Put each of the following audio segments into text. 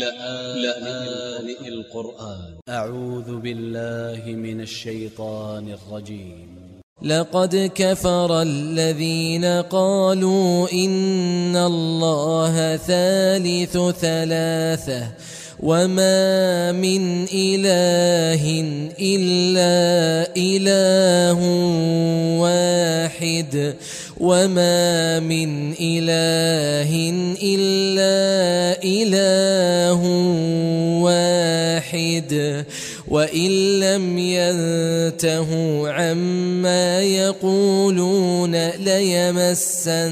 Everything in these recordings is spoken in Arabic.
لآن القرآن. أ ع و ذ ب ا ل ل ه من ا ل ش ي ط ا ن ا ل ج ي م لقد كفر الذين قالوا إن الله ثالث ثلاثة وما من إله إلا إله واحد وما من إله إلا وإن لم ينتهوا عما يقولون ليمسن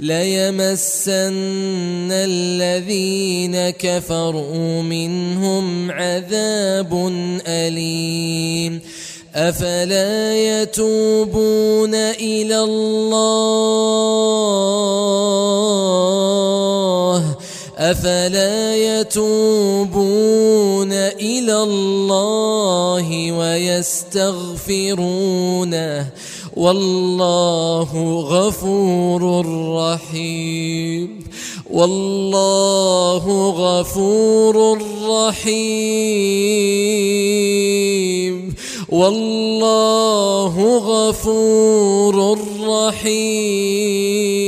ليمسن الذين كفروا منهم عذاب أليم. أفلا يتوبون إلى الله؟ أفلا يتوبون الله ويستغفرونه والله غفور رحيم والله غفور رحيم والله غفور رحيم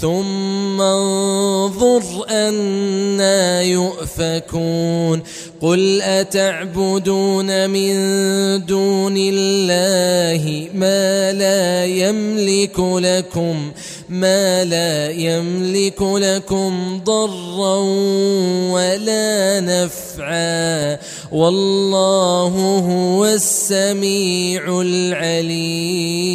ثم انظر أنا يؤفكون. قل أتعبدون من دون الله ما لا يملك لكم ما لا يملك لكم ضرا ولا نفعا. والله هو السميع العليم.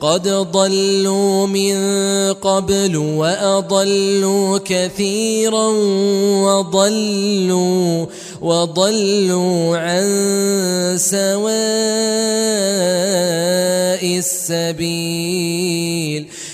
قد ضلوا من قبل وأضلوا كثيرا وضلوا وضلوا عن سواء السبيل.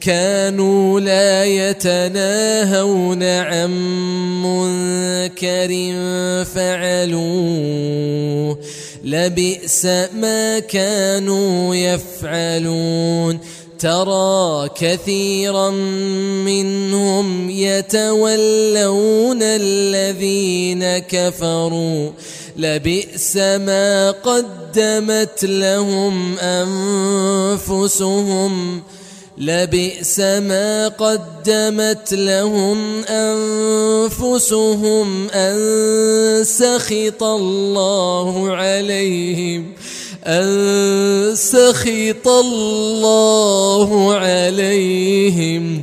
كانوا لا يتناهون عن منكر فعلوه لبئس ما كانوا يفعلون. ترى كثيرا منهم يتولون الذين كفروا. لبئس ما قدمت لهم أنفسهم. لبئس ما قدمت لهم أنفسهم أن سخط الله عليهم أن سخط الله عليهم.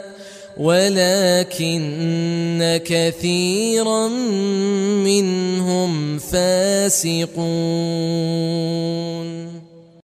ولكن كثيرا منهم فاسقون.